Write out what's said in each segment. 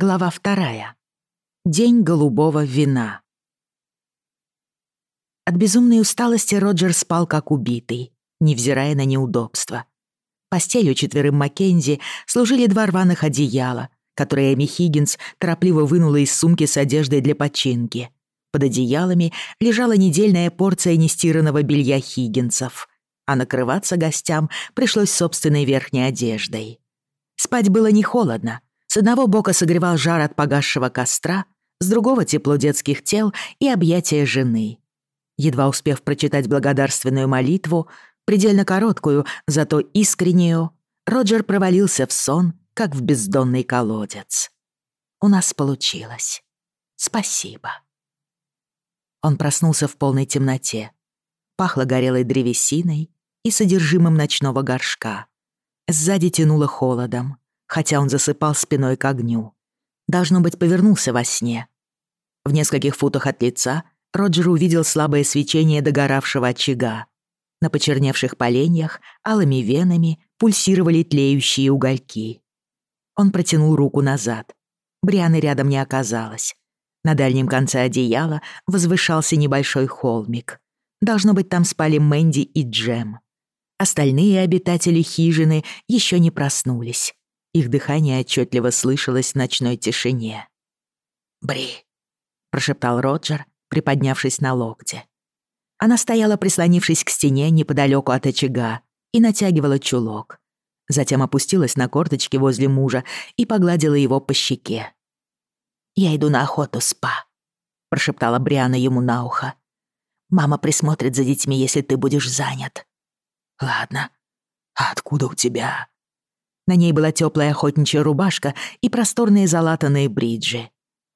Глава вторая. День голубого вина. От безумной усталости Роджер спал как убитый, невзирая на неудобства. Постелью четверым Маккензи служили два рваных одеяла, которые Эми Хиггинс торопливо вынула из сумки с одеждой для починки. Под одеялами лежала недельная порция нестиранного белья Хиггинсов, а накрываться гостям пришлось собственной верхней одеждой. Спать было не холодно, С одного бока согревал жар от погасшего костра, с другого — тепло детских тел и объятия жены. Едва успев прочитать благодарственную молитву, предельно короткую, зато искреннюю, Роджер провалился в сон, как в бездонный колодец. «У нас получилось. Спасибо». Он проснулся в полной темноте. Пахло горелой древесиной и содержимым ночного горшка. Сзади тянуло холодом. хотя он засыпал спиной к огню. Должно быть, повернулся во сне. В нескольких футах от лица Роджер увидел слабое свечение догоравшего очага. На почерневших поленьях алыми венами пульсировали тлеющие угольки. Он протянул руку назад. Брианы рядом не оказалось. На дальнем конце одеяла возвышался небольшой холмик. Должно быть, там спали Мэнди и Джем. Остальные обитатели хижины еще не проснулись. Их дыхание отчетливо слышалось в ночной тишине. «Бри!» — прошептал Роджер, приподнявшись на локте. Она стояла, прислонившись к стене неподалеку от очага, и натягивала чулок. Затем опустилась на корточки возле мужа и погладила его по щеке. «Я иду на охоту, спа», — прошептала Бриана ему на ухо. «Мама присмотрит за детьми, если ты будешь занят». «Ладно. А откуда у тебя?» на ней была теплая охотничья рубашка и просторные залатанные бриджи.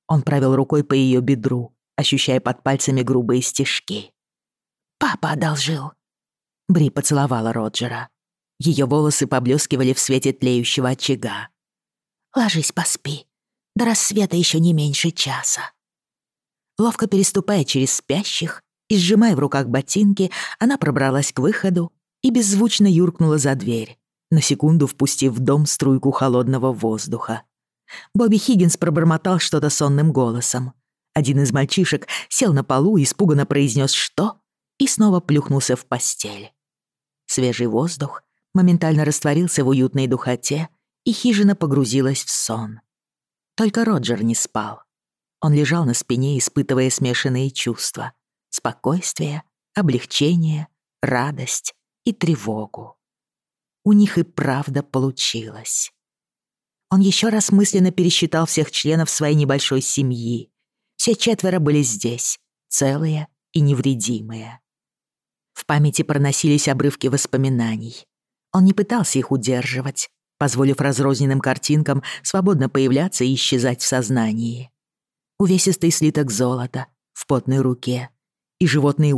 Он провел рукой по ее бедру, ощущая под пальцами грубые стежки. «Папа одолжил». Бри поцеловала Роджера. Ее волосы поблескивали в свете тлеющего очага. «Ложись, поспи. До рассвета еще не меньше часа». Ловко переступая через спящих и сжимая в руках ботинки, она пробралась к выходу и беззвучно юркнула за дверь, на секунду впустив в дом струйку холодного воздуха. Бобби Хиггинс пробормотал что-то сонным голосом. Один из мальчишек сел на полу и испуганно произнес «что?» и снова плюхнулся в постель. Свежий воздух моментально растворился в уютной духоте, и хижина погрузилась в сон. Только Роджер не спал. Он лежал на спине, испытывая смешанные чувства. Спокойствие, облегчение, радость и тревогу у них и правда получилось. Он еще раз мысленно пересчитал всех членов своей небольшой семьи. Все четверо были здесь, целые и невредимые. В памяти проносились обрывки воспоминаний. Он не пытался их удерживать, позволив разрозненным картинкам свободно появляться и исчезать в сознании. Увесистый слиток золота в потной руке и животный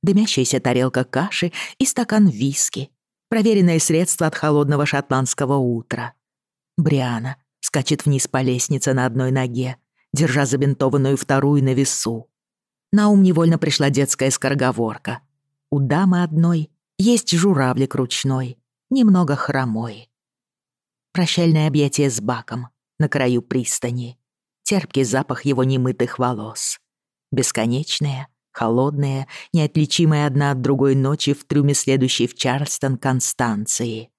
ужас, когда он чуть не потерял его, уронив на качающуюся палубу дымящаяся тарелка каши и стакан виски, проверенное средство от холодного шотландского утра. Бриана скачет вниз по лестнице на одной ноге, держа забинтованную вторую на весу. На ум невольно пришла детская скороговорка. У дамы одной есть журавлик ручной, немного хромой. Прощальное объятие с баком на краю пристани. Терпкий запах его немытых волос. Бесконечное, холодная, неотличимая одна от другой ночи в трюме следующей в Чарльстон Констанции.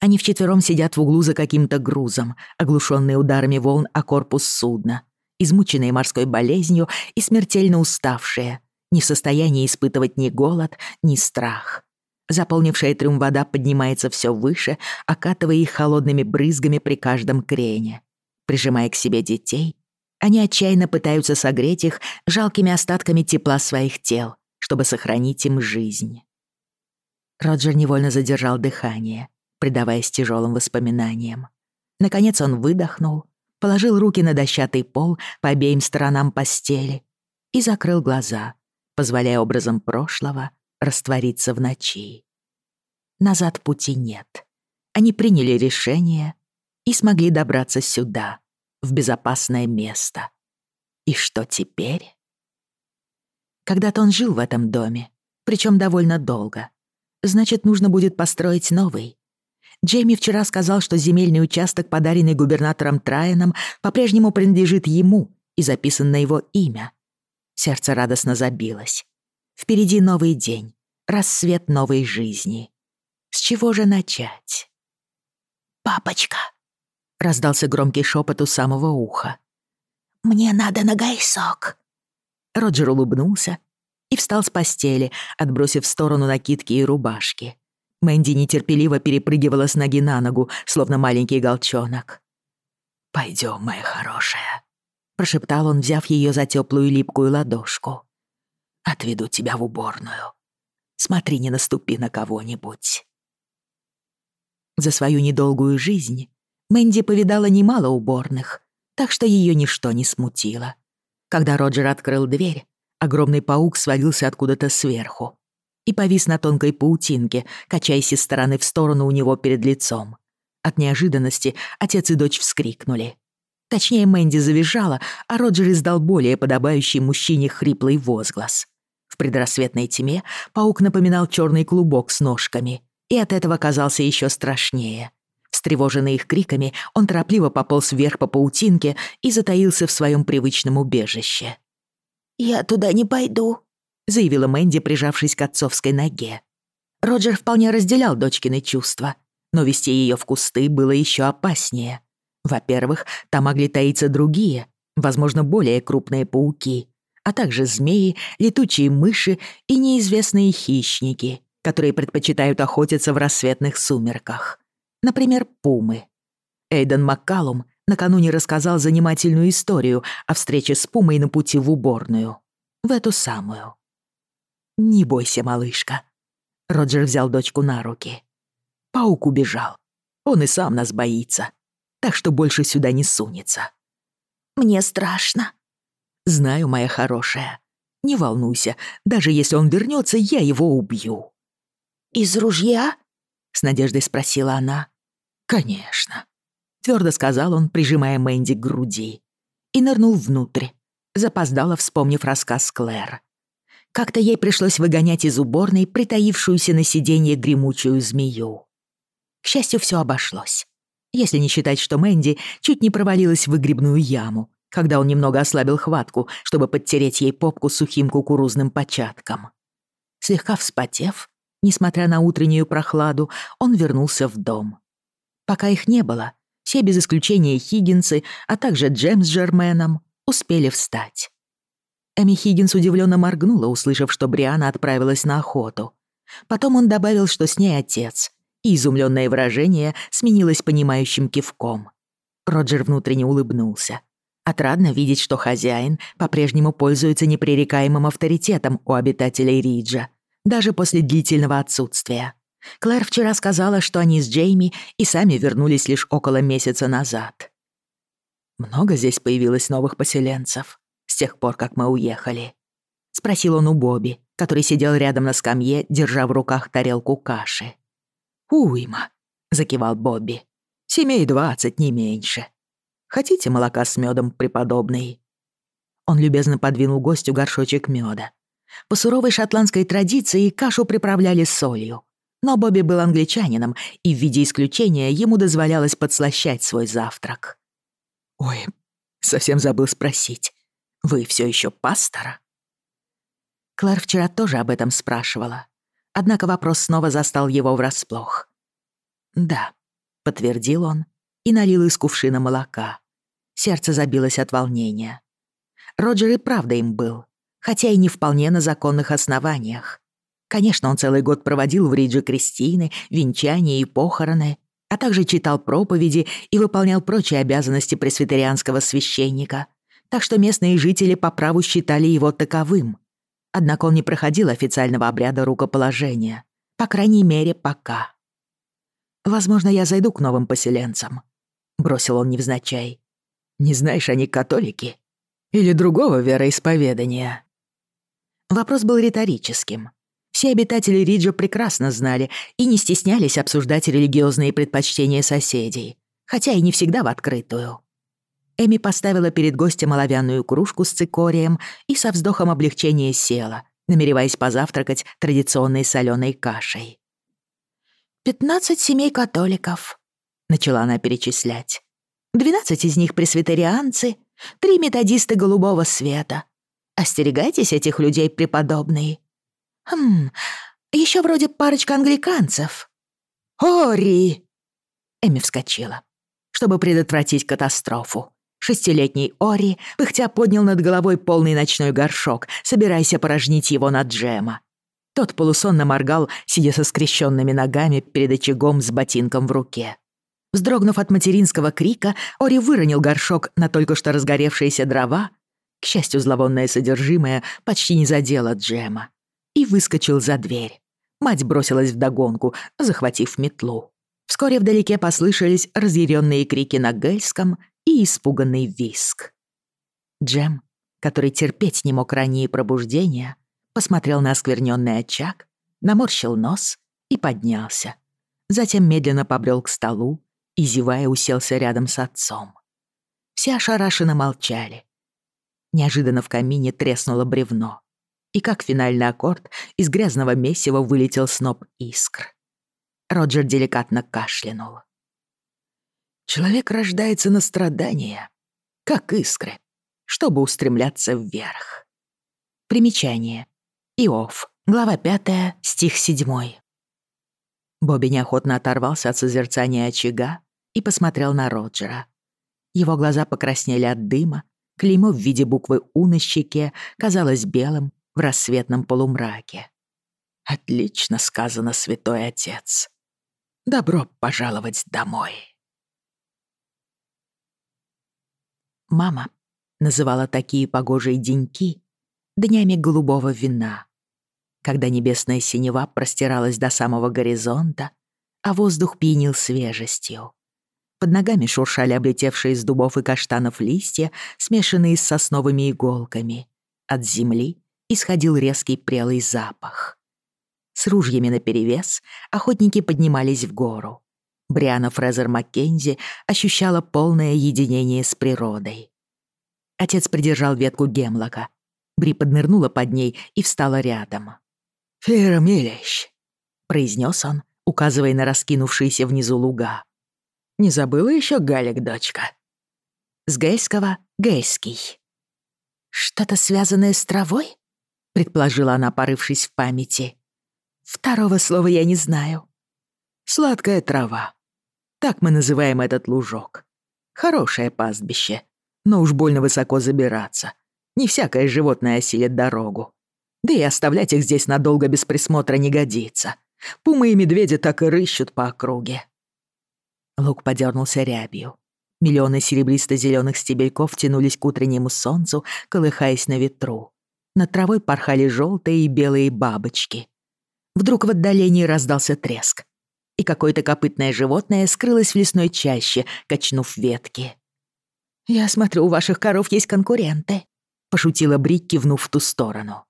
Они вчетвером сидят в углу за каким-то грузом, оглушенные ударами волн о корпус судна, измученные морской болезнью и смертельно уставшие, не в состоянии испытывать ни голод, ни страх. Заполнившая трюм вода поднимается все выше, окатывая их холодными брызгами при каждом крене. Прижимая к себе детей, они отчаянно пытаются согреть их жалкими остатками тепла своих тел, чтобы сохранить им жизнь. Роджер невольно задержал дыхание, предаваясь тяжелым воспоминаниям. Наконец он выдохнул, положил руки на дощатый пол по обеим сторонам постели и закрыл глаза, позволяя образом прошлого раствориться в ночи. Назад пути нет. Они приняли решение и смогли добраться сюда, в безопасное место. И что теперь? Когда-то он жил в этом доме, причем довольно долго. Значит, нужно будет построить новый. Джейми вчера сказал, что земельный участок, подаренный губернатором Трайаном, по-прежнему принадлежит ему и записан на его имя. Сердце радостно забилось. Впереди новый день, рассвет новой жизни. С чего же начать? «Папочка!» раздался громкий шепот у самого уха. «Мне надо на гайсок!» Роджер улыбнулся и встал с постели, отбросив в сторону накидки и рубашки. Мэнди нетерпеливо перепрыгивала с ноги на ногу, словно маленький голчонок. «Пойдём, моя хорошая», — прошептал он, взяв её за тёплую липкую ладошку. «Отведу тебя в уборную. Смотри, не наступи на кого-нибудь». За свою недолгую жизнь Мэнди повидала немало уборных, так что её ничто не смутило. Когда Роджер открыл дверь, огромный паук свалился откуда-то сверху и повис на тонкой паутинке, качаясь из стороны в сторону у него перед лицом. От неожиданности отец и дочь вскрикнули. Точнее, Мэнди завизжала, а Роджер издал более подобающий мужчине хриплый возглас. В предрассветной тьме паук напоминал черный клубок с ножками, и от этого казался еще страшнее. Встревоженный их криками, он торопливо пополз вверх по паутинке и затаился в своем привычном убежище. «Я туда не пойду», — заявила Мэнди, прижавшись к отцовской ноге. Роджер вполне разделял дочкины чувства, но вести ее в кусты было еще опаснее. Во-первых, там могли таиться другие, возможно, более крупные пауки, а также змеи, летучие мыши и неизвестные хищники, которые предпочитают охотиться в рассветных сумерках например, пумы. Эйден Маккалум накануне рассказал занимательную историю о встрече с пумой на пути в уборную. В эту самую. «Не бойся, малышка». Роджер взял дочку на руки. «Паук убежал. Он и сам нас боится, так что больше сюда не сунется». «Мне страшно». «Знаю, моя хорошая. Не волнуйся, даже если он вернется, я его убью». «Из ружья?» — с надеждой спросила она. Конечно. Твердо сказал он, прижимая Мэнди к груди. И нырнул внутрь, запоздало вспомнив рассказ Клэр. Как-то ей пришлось выгонять из уборной притаившуюся на сиденье гремучую змею. К счастью, все обошлось. Если не считать, что Мэнди чуть не провалилась в выгребную яму, когда он немного ослабил хватку, чтобы подтереть ей попку сухим кукурузным початком. Слегка вспотев, несмотря на утреннюю прохладу, он вернулся в дом. пока их не было. Все без исключения Хиггинсы, а также Джеймс с Жерменом успели встать. Эми Хиггинс удивленно моргнула, услышав, что Бриана отправилась на охоту. Потом он добавил, что с ней отец, и изумленное выражение сменилось понимающим кивком. Роджер внутренне улыбнулся. Отрадно видеть, что хозяин по-прежнему пользуется непререкаемым авторитетом у обитателей Риджа, даже после длительного отсутствия. Клэр вчера сказала, что они с Джейми и сами вернулись лишь около месяца назад. «Много здесь появилось новых поселенцев с тех пор, как мы уехали?» — спросил он у Бобби, который сидел рядом на скамье, держа в руках тарелку каши. «Уйма», — закивал Бобби. «Семей двадцать, не меньше. Хотите молока с медом, преподобный?» Он любезно подвинул гостю горшочек меда. По суровой шотландской традиции кашу приправляли солью, но Бобби был англичанином, и в виде исключения ему дозволялось подслащать свой завтрак. «Ой, совсем забыл спросить. Вы все еще пастора?» Клар вчера тоже об этом спрашивала. Однако вопрос снова застал его врасплох. «Да», — подтвердил он и налил из кувшина молока. Сердце забилось от волнения. Роджер и правда им был, хотя и не вполне на законных основаниях. Конечно, он целый год проводил в Риджо Кристины, венчания и похороны, а также читал проповеди и выполнял прочие обязанности пресвитерианского священника, так что местные жители по праву считали его таковым. Однако он не проходил официального обряда рукоположения, по крайней мере, пока. «Возможно, я зайду к новым поселенцам», — бросил он невзначай. «Не знаешь, они католики? Или другого вероисповедания?» Вопрос был риторическим — все обитатели Риджа прекрасно знали и не стеснялись обсуждать религиозные предпочтения соседей, хотя и не всегда в открытую. Эми поставила перед гостем оловянную кружку с цикорием и со вздохом облегчения села, намереваясь позавтракать традиционной соленой кашей. «Пятнадцать семей католиков», — начала она перечислять. «Двенадцать из них пресвитерианцы, три методисты голубого света. Остерегайтесь этих людей, преподобные. Хм, еще вроде парочка англиканцев». «Ори!» Эми вскочила, чтобы предотвратить катастрофу. Шестилетний Ори пыхтя поднял над головой полный ночной горшок, собираясь опорожнить его на Джема. Тот полусонно моргал, сидя со скрещенными ногами перед очагом с ботинком в руке. Вздрогнув от материнского крика, Ори выронил горшок на только что разгоревшиеся дрова. К счастью, зловонное содержимое почти не задело Джема. И выскочил за дверь. Мать бросилась вдогонку, захватив метлу. Вскоре вдалеке послышались разъяренные крики на гельском и испуганный виск. Джем, который терпеть не мог ранее пробуждения, посмотрел на оскверненный очаг, наморщил нос и поднялся. Затем медленно побрел к столу и, зевая, уселся рядом с отцом. Все ошарашенно молчали. Неожиданно в камине треснуло бревно, и как финальный аккорд из грязного месива вылетел сноп искр. Роджер деликатно кашлянул. Человек рождается на страдания, как искры, чтобы устремляться вверх. Примечание. Иов, глава 5, стих 7. Бобби неохотно оторвался от созерцания очага и посмотрел на Роджера. Его глаза покраснели от дыма, клеймо в виде буквы «У» на щеке казалось белым в рассветном полумраке. «Отлично сказано, святой отец. Добро пожаловать домой». Мама называла такие погожие деньки днями голубого вина, когда небесная синева простиралась до самого горизонта, а воздух пьянил свежестью. Под ногами шуршали облетевшие из дубов и каштанов листья, смешанные с сосновыми иголками. От земли исходил резкий прелый запах. С ружьями наперевес охотники поднимались в гору. Бриана Фрезер Маккензи ощущала полное единение с природой. Отец придержал ветку гемлока. Бри поднырнула под ней и встала рядом. «Фера Милещ», — произнес он, указывая на раскинувшиеся внизу луга. «Не забыла еще Галик, дочка?» С гейского — гейский. «Что-то связанное с травой?» — предположила она, порывшись в памяти. Второго слова я не знаю. Сладкая трава. Так мы называем этот лужок. Хорошее пастбище, но уж больно высоко забираться. Не всякое животное осилит дорогу. Да и оставлять их здесь надолго без присмотра не годится. Пумы и медведи так и рыщут по округе. Лук подернулся рябью. Миллионы серебристо зеленых стебельков тянулись к утреннему солнцу, колыхаясь на ветру над травой порхали желтые и белые бабочки. Вдруг в отдалении раздался треск, и какое-то копытное животное скрылось в лесной чаще, качнув ветки. «Я смотрю, у ваших коров есть конкуренты», — пошутила Брик, кивнув в ту сторону.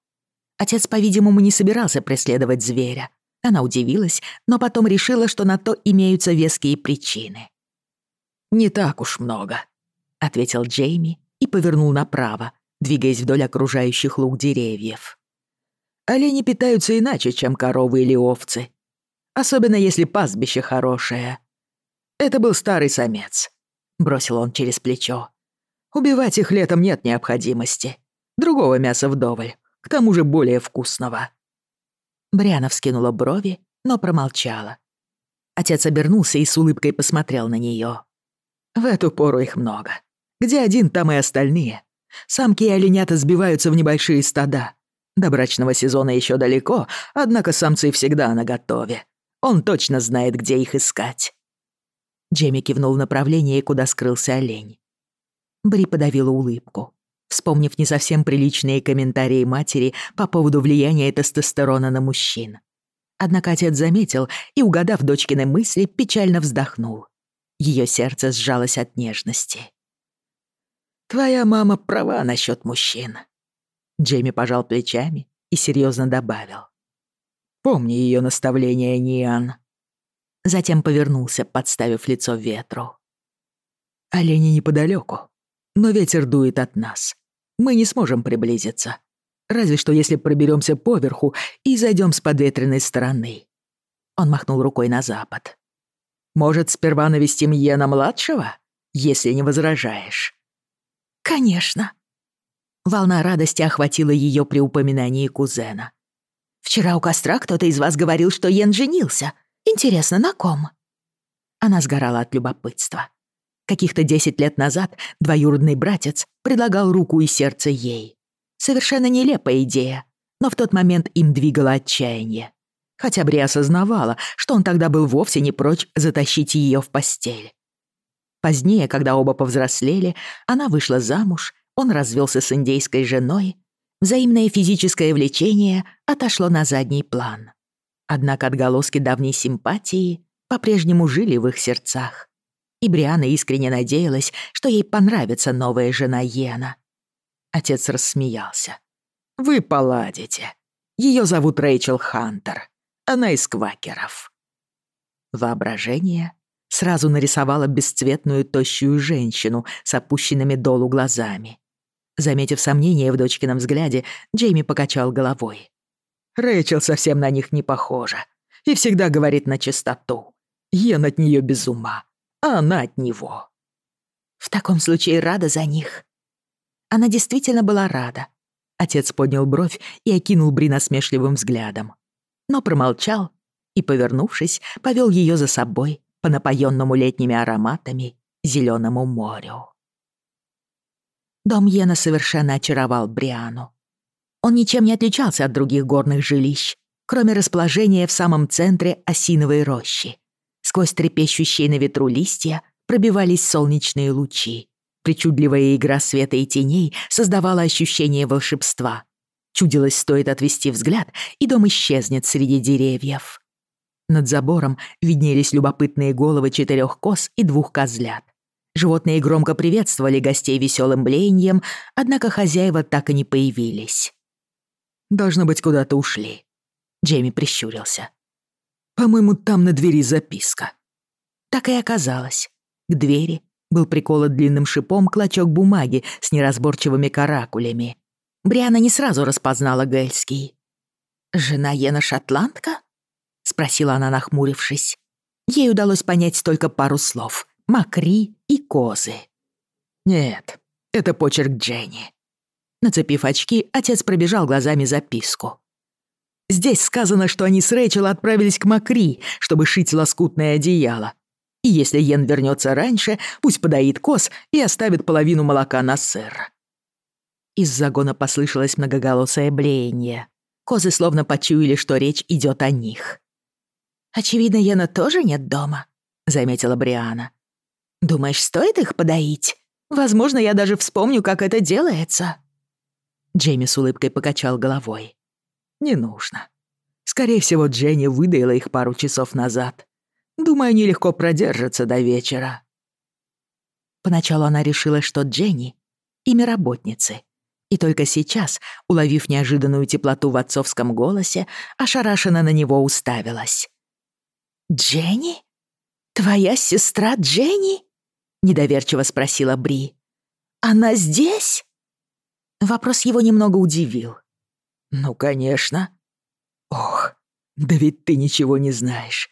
Отец, по-видимому, не собирался преследовать зверя. Она удивилась, но потом решила, что на то имеются веские причины. «Не так уж много», — ответил Джейми и повернул направо, двигаясь вдоль окружающих луг деревьев. «Олени питаются иначе, чем коровы или овцы, особенно если пастбище хорошее. Это был старый самец, бросил он через плечо. Убивать их летом нет необходимости. Другого мяса вдоволь, к тому же более вкусного. Бриана вскинула брови, но промолчала. Отец обернулся и с улыбкой посмотрел на нее. В Самки и оленята сбиваются в небольшие стада. До брачного сезона еще далеко, однако самцы всегда наготове. Он точно знает, где их искать. Джемми кивнул в направлении, куда скрылся олень. Бри подавила улыбку, вспомнив не совсем приличные комментарии матери по поводу влияния тестостерона на мужчин. Однако отец заметил и, угадав дочкины мысли, печально вздохнул. Ее сердце сжалось от нежности. «Твоя мама права насчет мужчин». Джейми пожал плечами и серьезно добавил. «Помни ее наставление, Ниан». Затем повернулся, подставив лицо ветру. «Олени неподалеку, но ветер дует от нас. Мы не сможем приблизиться, разве что если проберемся поверху и зайдем с подветренной стороны». Он махнул рукой на запад. «Может, сперва навестим Йена-младшего, если не возражаешь?» «Конечно». Волна радости охватила ее при упоминании кузена. «Вчера у костра кто-то из вас говорил, что Йен женился. Интересно, на ком?» Она сгорала от любопытства. Каких-то десять лет назад двоюродный братец предлагал руку и сердце ей. Совершенно нелепая идея, но в тот момент им двигало отчаяние. Хотя Бри осознавала, что он тогда был вовсе не прочь затащить ее в постель. Позднее, когда оба повзрослели, она вышла замуж, он развелся с индейской женой, взаимное физическое влечение отошло на задний план. Однако отголоски давней симпатии по-прежнему жили в их сердцах. И Бриана искренне надеялась, что ей понравится новая жена Йена. Отец рассмеялся. «Вы поладите. Ее зовут Рэйчел Хантер. Она из квакеров». Воображение сразу нарисовало бесцветную тощую женщину с опущенными долу глазами. Заметив сомнение в дочкином взгляде, Джейми покачал головой. «Рэйчел совсем на них не похожа и всегда говорит на чистоту. Йен от нее без ума, а она от него». «В таком случае рада за них». Она действительно была рада. Отец поднял бровь и окинул Бри насмешливым взглядом. Но промолчал и, повернувшись, повел ее за собой по по-напоенному летними ароматами зеленому морю. Дом Йена совершенно очаровал Бриану. Он ничем не отличался от других горных жилищ, кроме расположения в самом центре осиновой рощи. Сквозь трепещущие на ветру листья пробивались солнечные лучи. Причудливая игра света и теней создавала ощущение волшебства. Чудилось, стоит отвести взгляд, и дом исчезнет среди деревьев. Над забором виднелись любопытные головы четырех коз и двух козлят. Животные громко приветствовали гостей веселым блеянием, однако хозяева так и не появились. «Должно быть, куда-то ушли», — Джейми прищурился. «По-моему, там на двери записка». Так и оказалось. К двери был приколот длинным шипом клочок бумаги с неразборчивыми каракулями. Бриана не сразу распознала Гельский. «Жена Йена Шотландка?» спросила она, нахмурившись. Ей удалось понять только пару слов — «макри» и «козы». «Нет, это почерк Дженни». Нацепив очки, отец пробежал глазами записку. Здесь сказано, что они с Рэйчел отправились к Макри, чтобы шить лоскутное одеяло. И если Йен вернется раньше, пусть подоит коз и оставит половину молока на сыр. Из загона послышалось многоголосое блеяние. Козы словно почуяли, что речь идет о них. очевидно, Яна тоже нет дома», — заметила Бриана. «Думаешь, стоит их подоить? Возможно, я даже вспомню, как это делается». Джейми с улыбкой покачал головой. «Не нужно. Скорее всего, Дженни выдаила их пару часов назад. Думаю, они легко продержатся до вечера». Поначалу она решила, что Дженни — имя работницы. И только сейчас, уловив неожиданную теплоту в отцовском голосе, ошарашенно на него уставилась. «Дженни? Твоя сестра Дженни?» — недоверчиво спросила Бри. «Она здесь?» Вопрос его немного удивил. «Ну, конечно». «Ох, да ведь ты ничего не знаешь.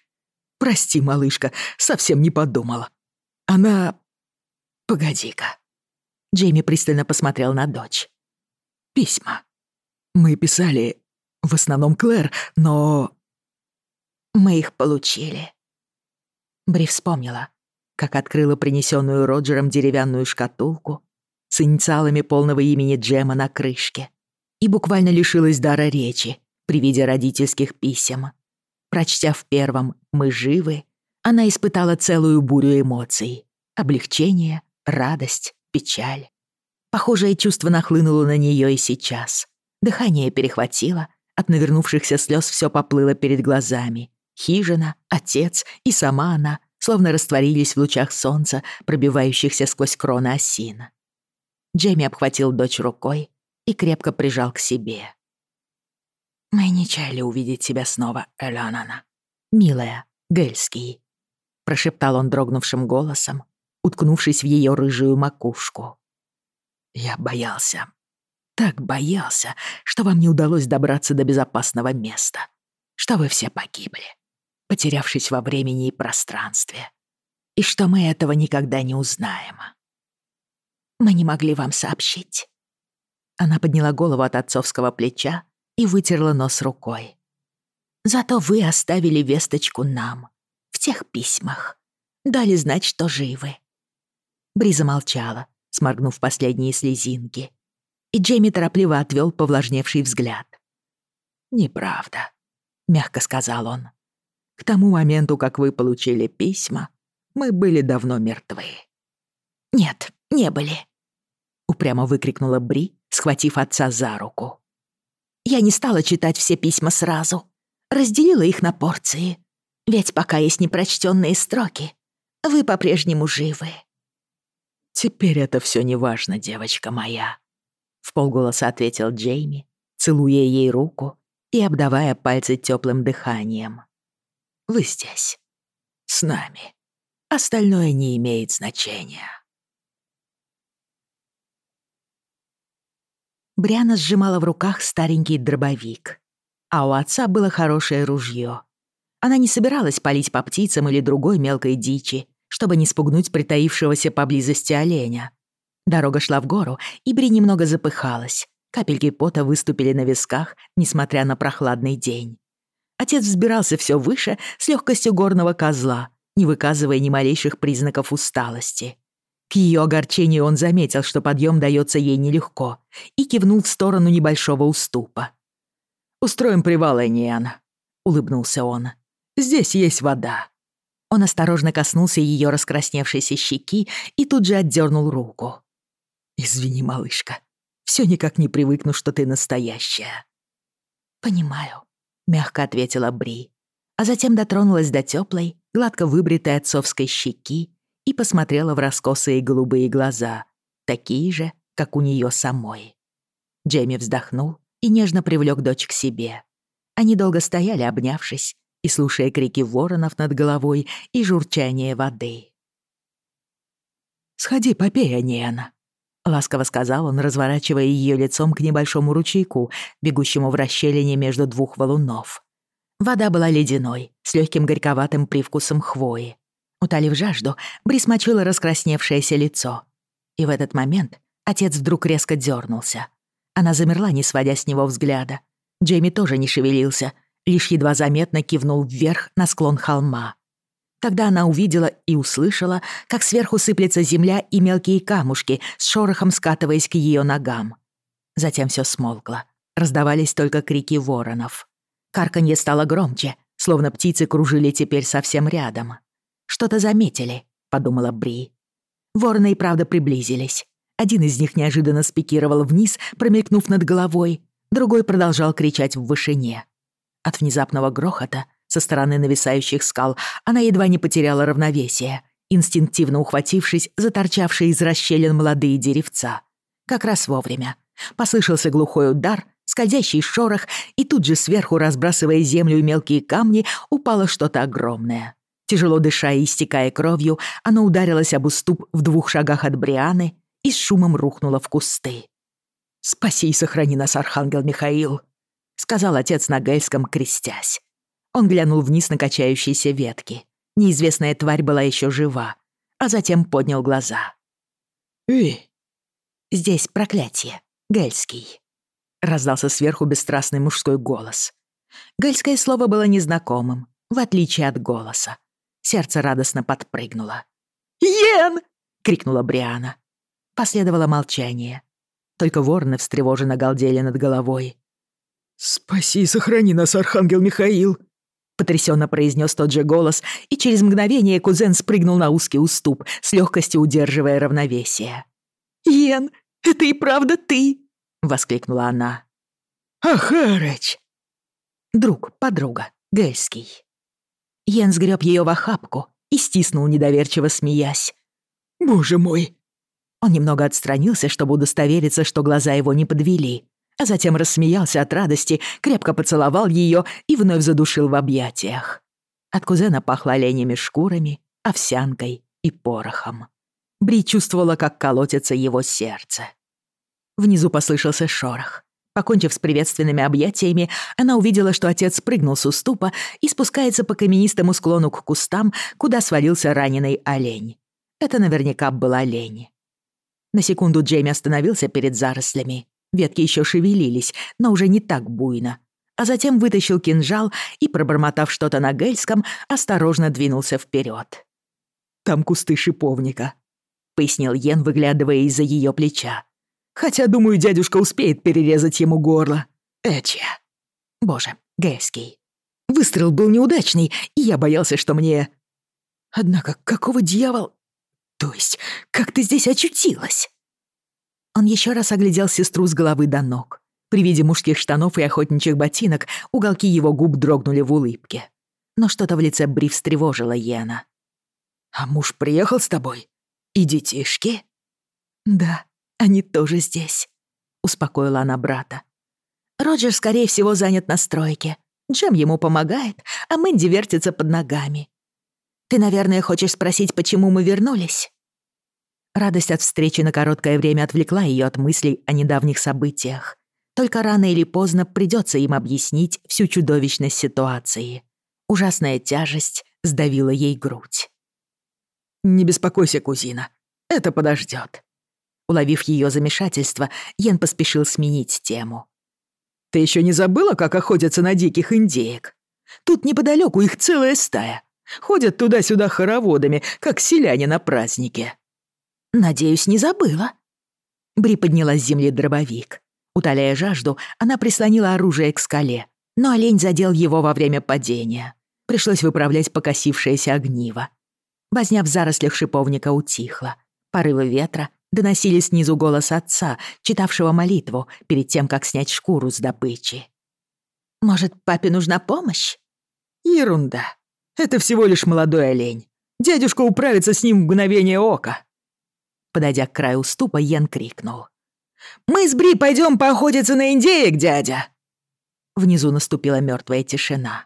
Прости, малышка, совсем не подумала. Она... Погоди-ка». Джейми пристально посмотрел на дочь. «Письма. Мы писали в основном Клэр, но...» «Мы Мы их получили. Бри вспомнила, как открыла принесенную Роджером деревянную шкатулку с инициалами полного имени Джема на крышке и буквально лишилась дара речи при виде родительских писем. Прочтя в первом «Мы живы», она испытала целую бурю эмоций — облегчение, радость, печаль. Похожее чувство нахлынуло на нее и сейчас. Дыхание перехватило, от навернувшихся слез все поплыло перед глазами. Хижина, отец и сама она словно растворились в лучах солнца, пробивающихся сквозь крона осина. Джейми обхватил дочь рукой и крепко прижал к себе. «Мы не чаяли увидеть тебя снова, Элеонана. Милая, Гельский», — прошептал он дрогнувшим голосом, уткнувшись в ее рыжую макушку. «Я боялся, так боялся, что вам не удалось добраться до безопасного места, что вы все погибли потерявшись во времени и пространстве. И что мы этого никогда не узнаем. Мы не могли вам сообщить. Она подняла голову от отцовского плеча и вытерла нос рукой. Зато вы оставили весточку нам, в тех письмах. Дали знать, что живы. Бриза молчала, сморгнув последние слезинки. И Джейми торопливо отвел повлажневший взгляд. «Неправда», — мягко сказал он. К тому моменту, как вы получили письма, мы были давно мертвы». «Нет, не были», — упрямо выкрикнула Бри, схватив отца за руку. «Я не стала читать все письма сразу. Разделила их на порции. Ведь пока есть непрочтенные строки, вы по-прежнему живы». «Теперь это все не важно, девочка моя», — в полголоса ответил Джейми, целуя ей руку и обдавая пальцы теплым дыханием. «Вы здесь, с нами. Остальное не имеет значения». Бриана сжимала в руках старенький дробовик, а у отца было хорошее ружье. Она не собиралась палить по птицам или другой мелкой дичи, чтобы не спугнуть притаившегося поблизости оленя. Дорога шла в гору, и Бри немного запыхалась. Капельки пота выступили на висках, несмотря на прохладный день. Отец взбирался все выше с легкостью горного козла, не выказывая ни малейших признаков усталости. К ее огорчению он заметил, что подъем дается ей нелегко, и кивнул в сторону небольшого уступа. «Устроим привал, Эниан», — улыбнулся он. «Здесь есть вода». Он осторожно коснулся ее раскрасневшейся щеки и тут же отдернул руку. «Извини, малышка, все никак не привыкну, что ты настоящая». «Понимаю», — мягко ответила Бри. А затем дотронулась до тёплой, гладко выбритой отцовской щеки и посмотрела в раскосые голубые глаза, такие же, как у неё самой. Джейми вздохнул и нежно привлёк дочь к себе. Они долго стояли, обнявшись, и слушая крики воронов над головой и журчание воды. «Сходи, попей, Аниэна», Ласково сказал он, разворачивая ее лицом к небольшому ручейку, бегущему в расщелине между двух валунов. Вода была ледяной, с легким горьковатым привкусом хвои. Утолив жажду, Бри смочила раскрасневшееся лицо. И в этот момент отец вдруг резко дернулся. Она замерла, не сводя с него взгляда. Джейми тоже не шевелился, лишь едва заметно кивнул вверх на склон холма. Тогда она увидела и услышала, как сверху сыплется земля и мелкие камушки, с шорохом скатываясь к ее ногам. Затем все смолкло. Раздавались только крики воронов. Карканье стало громче, словно птицы кружили теперь совсем рядом. «Что-то заметили», — подумала Бри. Вороны и правда приблизились. Один из них неожиданно спикировал вниз, промелькнув над головой, другой продолжал кричать в вышине. От внезапного грохота со стороны нависающих скал она едва не потеряла равновесие, инстинктивно ухватившись за торчавшие из расщелин молодые деревца. Как раз вовремя. Послышался глухой удар, скользящий шорох, и тут же сверху, разбрасывая землю и мелкие камни, упало что-то огромное. Тяжело дыша и истекая кровью, оно ударилось об уступ в двух шагах от Брианы и с шумом рухнуло в кусты. «Спаси и сохрани нас, Архангел Михаил!» — сказал отец на гельском, крестясь. Он глянул вниз на качающиеся ветки. Неизвестная тварь была еще жива, а затем поднял глаза. «Эй!» «Здесь проклятие. Гельский», — раздался сверху бесстрастный мужской голос. Гельское слово было незнакомым, в отличие от голоса. Сердце радостно подпрыгнуло. «Йен!» — крикнула Бриана. Последовало молчание. Только вороны встревоженно галдели над головой. «Спаси и сохрани нас, Архангел Михаил!» Потрясенно произнес тот же голос, и через мгновение кузен спрыгнул на узкий уступ, с легкостью удерживая равновесие. «Йен, это и правда ты!» — воскликнула она. «Ахарыч!» Друг, подруга, Гельский. Йен сгреб ее в охапку и стиснул, недоверчиво смеясь. «Боже мой!» Он немного отстранился, чтобы удостовериться, что глаза его не подвели, а затем рассмеялся от радости, крепко поцеловал ее и вновь задушил в объятиях. От кузена пахло оленями шкурами, овсянкой и порохом. Бри чувствовала, как колотится его сердце. Внизу послышался шорох. Покончив с приветственными объятиями, она увидела, что отец спрыгнул с уступа и спускается по каменистому склону к кустам, куда свалился раненый олень. Это наверняка был олень. На секунду Джейми остановился перед зарослями Ветки еще шевелились, но уже не так буйно. А затем вытащил кинжал и, пробормотав что-то на гельском, осторожно двинулся вперед. «Там кусты шиповника», — пояснил Йен, выглядывая из-за ее плеча. Хотя, думаю, дядюшка успеет перерезать ему горло. Эчи. Боже, Гэский. Выстрел был неудачный, и я боялся, что мне... Однако, какого дьявола... То есть, как ты здесь очутилась? Он еще раз оглядел сестру с головы до ног. При виде мужских штанов и охотничьих ботинок уголки его губ дрогнули в улыбке. Но что-то в лице Бри встревожило Йена. «А муж приехал с тобой? И детишки?» «Да», они тоже здесь», — успокоила она брата. «Роджер, скорее всего, занят на стройке. Джем ему помогает, а Мэнди вертится под ногами. Ты, наверное, хочешь спросить, почему мы вернулись?» Радость от встречи на короткое время отвлекла ее от мыслей о недавних событиях. Только рано или поздно придется им объяснить всю чудовищность ситуации. Ужасная тяжесть сдавила ей грудь. «Не беспокойся, кузина, это подождет. Уловив ее замешательство, Йен поспешил сменить тему. «Ты еще не забыла, как охотятся на диких индеек? Тут неподалеку их целая стая. Ходят туда-сюда хороводами, как селяне на празднике». «Надеюсь, не забыла». Бри подняла с земли дробовик. Утоляя жажду, она прислонила оружие к скале, но олень задел его во время падения. Пришлось выправлять покосившееся огниво. Возня в зарослях шиповника утихла. Порывы ветра доносили снизу голос отца, читавшего молитву перед тем, как снять шкуру с добычи. «Может, папе нужна помощь?» «Ерунда. Это всего лишь молодой олень. Дядюшка управится с ним в мгновение ока». подойдя к краю уступа, Йен крикнул. «Мы с Бри пойдем поохотиться на индеек, дядя!» Внизу наступила мертвая тишина.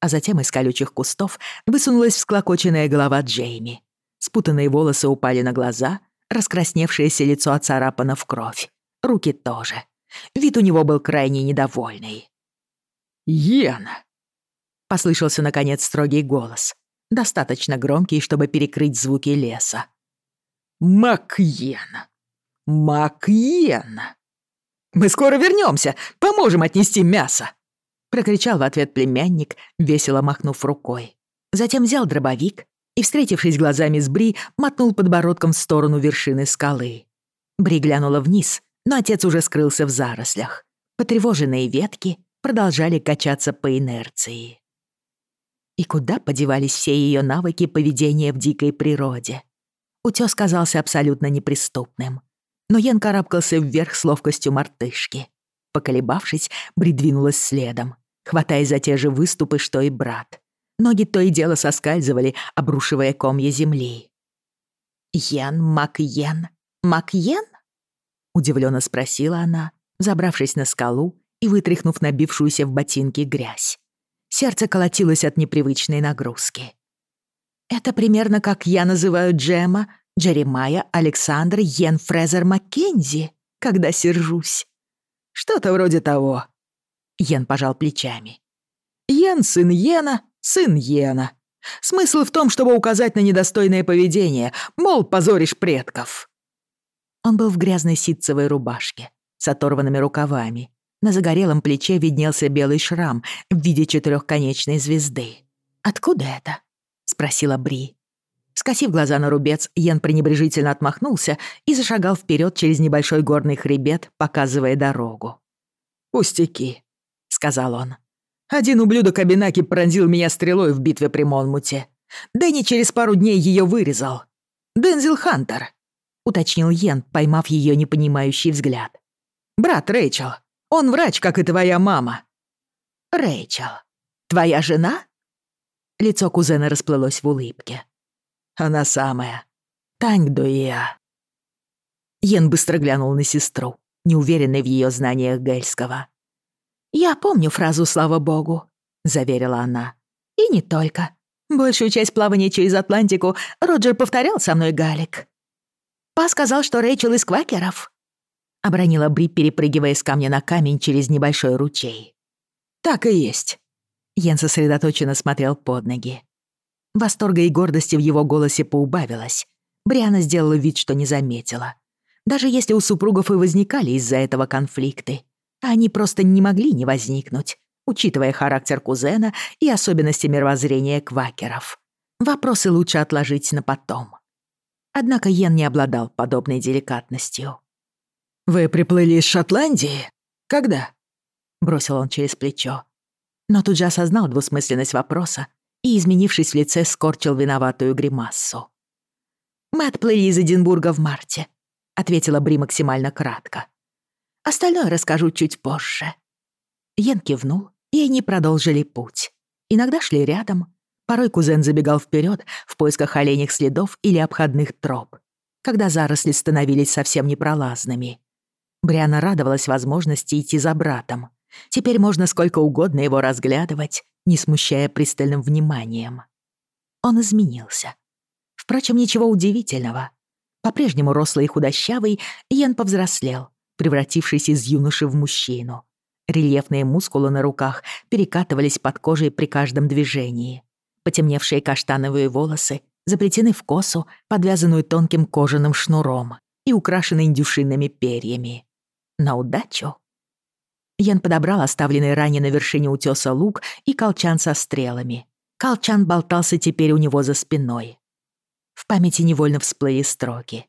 А затем из колючих кустов высунулась всклокоченная голова Джейми. Спутанные волосы упали на глаза, раскрасневшееся лицо оцарапано в кровь. Руки тоже. Вид у него был крайне недовольный. «Йен!» — послышался, наконец, строгий голос, достаточно громкий, чтобы перекрыть звуки леса. Макьена! Макьена!» «Мы скоро вернемся! Поможем отнести мясо!» Прокричал в ответ племянник, весело махнув рукой. Затем взял дробовик и, встретившись глазами с Бри, мотнул подбородком в сторону вершины скалы. Бри глянула вниз, но отец уже скрылся в зарослях. Потревоженные ветки продолжали качаться по инерции. И куда подевались все ее навыки поведения в дикой природе? Утёс казался абсолютно неприступным. Но Йен карабкался вверх с ловкостью мартышки. Поколебавшись, Бри двинулась следом, хватая за те же выступы, что и брат. Ноги то и дело соскальзывали, обрушивая комья земли. «Йен Макьен? Макьен?» — удивленно спросила она, забравшись на скалу и вытряхнув набившуюся в ботинки грязь. Сердце колотилось от непривычной нагрузки. Это примерно как я называю Джема, Джеремая, Александра, Йен Фрезер Маккензи, когда сержусь. Что-то вроде того. Йен пожал плечами. Йен — сын Йена, сын Йена. Смысл в том, чтобы указать на недостойное поведение, мол, позоришь предков. Он был в грязной ситцевой рубашке с оторванными рукавами. На загорелом плече виднелся белый шрам в виде четырехконечной звезды. Откуда это? спросила Бри. Скосив глаза на рубец, Йен пренебрежительно отмахнулся и зашагал вперед через небольшой горный хребет, показывая дорогу. «Пустяки», — сказал он. «Один ублюдок Абинаки пронзил меня стрелой в битве при Монмуте. Дэнни через пару дней ее вырезал. Дензил Хантер», — уточнил Йен, поймав ее непонимающий взгляд. «Брат Рэйчел. Он врач, как и твоя мама». «Рэйчел, твоя жена?» Лицо кузена расплылось в улыбке. «Она самая. Тань Дуя». Йен быстро глянул на сестру, неуверенный в ее знаниях гельского. «Я помню фразу «Слава богу», — заверила она. «И не только. Большую часть плавания через Атлантику Роджер повторял со мной галик». «Па сказал, что Рэйчел из квакеров», — обронила Бри, перепрыгивая с камня на камень через небольшой ручей. «Так и есть», Янса сосредоточенно смотрел под ноги. Восторга и гордости в его голосе поубавилось. Бриана сделала вид, что не заметила. Даже если у супругов и возникали из-за этого конфликты, они просто не могли не возникнуть, учитывая характер кузена и особенности мировоззрения квакеров. Вопросы лучше отложить на потом. Однако Йен не обладал подобной деликатностью. «Вы приплыли из Шотландии? Когда?» — бросил он через плечо. Но тут же осознал двусмысленность вопроса и, изменившись в лице, скорчил виноватую гримассу. «Мы отплыли из Эдинбурга в марте», — ответила Бри максимально кратко. «Остальное расскажу чуть позже». Йен кивнул, и они продолжили путь. Иногда шли рядом, порой кузен забегал вперед в поисках оленях следов или обходных троп, когда заросли становились совсем непролазными. Бриана радовалась возможности идти за братом. Теперь можно сколько угодно его разглядывать, не смущая пристальным вниманием. Он изменился. Впрочем, ничего удивительного. По-прежнему рослый и худощавый, Йен повзрослел, превратившись из юноши в мужчину. Рельефные мускулы на руках перекатывались под кожей при каждом движении. Потемневшие каштановые волосы заплетены в косу, подвязанную тонким кожаным шнуром и украшены индюшиными перьями. На удачу Ян подобрал оставленный ранее на вершине утёса лук и колчан со стрелами. Колчан болтался теперь у него за спиной. В памяти невольно всплыли строки.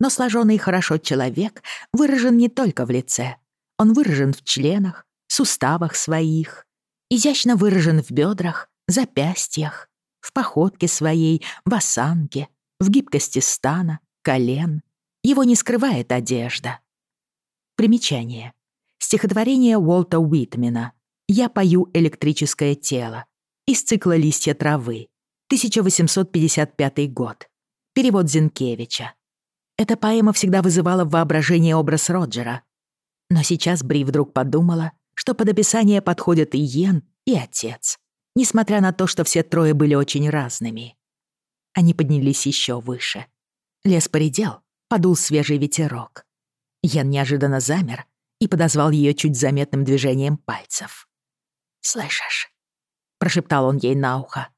Но сложенный хорошо человек выражен не только в лице, он выражен в членах, суставах своих, изящно выражен в бедрах, запястьях, в походке своей, в осанке, в гибкости стана, колен. Его не скрывает одежда. Примечание. стихотворение Уолта Уитмена «Я пою электрическое тело» из цикла «Листья травы», 1855 год. Перевод Зинкевича. Эта поэма всегда вызывала в воображении образ Роджера. Но сейчас Бри вдруг подумала, что под описание подходят и Йен, и отец, несмотря на то, что все трое были очень разными. Они поднялись еще выше. Лес поредел, подул свежий ветерок. Йен неожиданно замер, и подозвал ее чуть заметным движением пальцев. «Слышишь?» — прошептал он ей на ухо.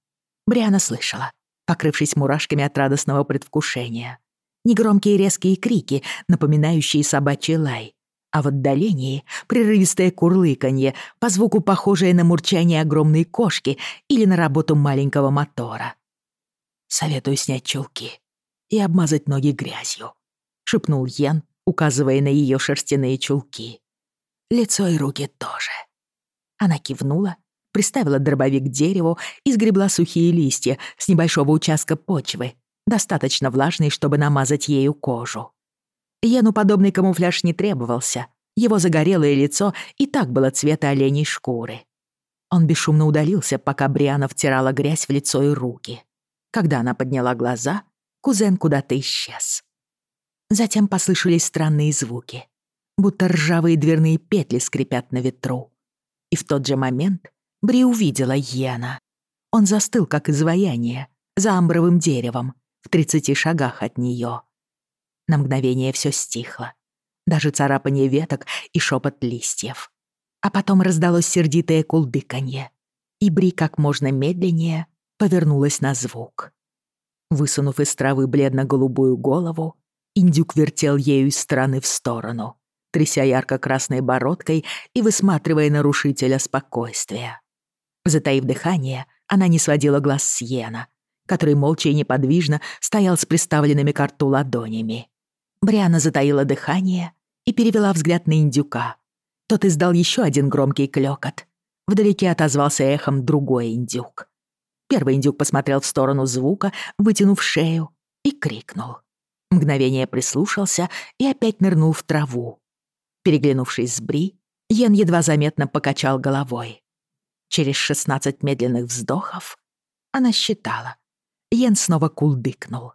Бриана слышала, покрывшись мурашками от радостного предвкушения. Негромкие резкие крики, напоминающие собачий лай. А в отдалении прерывистое курлыканье, по звуку похожее на мурчание огромной кошки или на работу маленького мотора. «Советую снять чулки и обмазать ноги грязью», — шепнул Йен, указывая на ее шерстяные чулки. Лицо и руки тоже. Она кивнула, приставила дробовик к дереву и сгребла сухие листья с небольшого участка почвы, достаточно влажной, чтобы намазать ею кожу. Ену подобный камуфляж не требовался. Его загорелое лицо и так было цвета оленей шкуры. Он бесшумно удалился, пока Бриана втирала грязь в лицо и руки. Когда она подняла глаза, кузен куда-то исчез. Затем послышались странные звуки, будто ржавые дверные петли скрипят на ветру. И в тот же момент Бри увидела Йена. Он застыл, как изваяние, за амбровым деревом, в тридцати шагах от нее. На мгновение все стихло. Даже царапание веток и шепот листьев. А потом раздалось сердитое кулдыканье. И Бри как можно медленнее повернулась на звук. Высунув из травы бледно-голубую голову, Индюк вертел ею из стороны в сторону, тряся ярко-красной бородкой и высматривая нарушителя спокойствия. Затаив дыхание, она не сводила глаз с Йена, который молча и неподвижно стоял с приставленными к рту ладонями. Бриана затаила дыхание и перевела взгляд на индюка. Тот издал еще один громкий клёкот. Вдалеке отозвался эхом другой индюк. Первый индюк посмотрел в сторону звука, вытянув шею, и крикнул. Мгновение прислушался и опять нырнул в траву. Переглянувшись с Бри, Йен едва заметно покачал головой. Через шестнадцать медленных вздохов она считала. Йен снова кулдыкнул.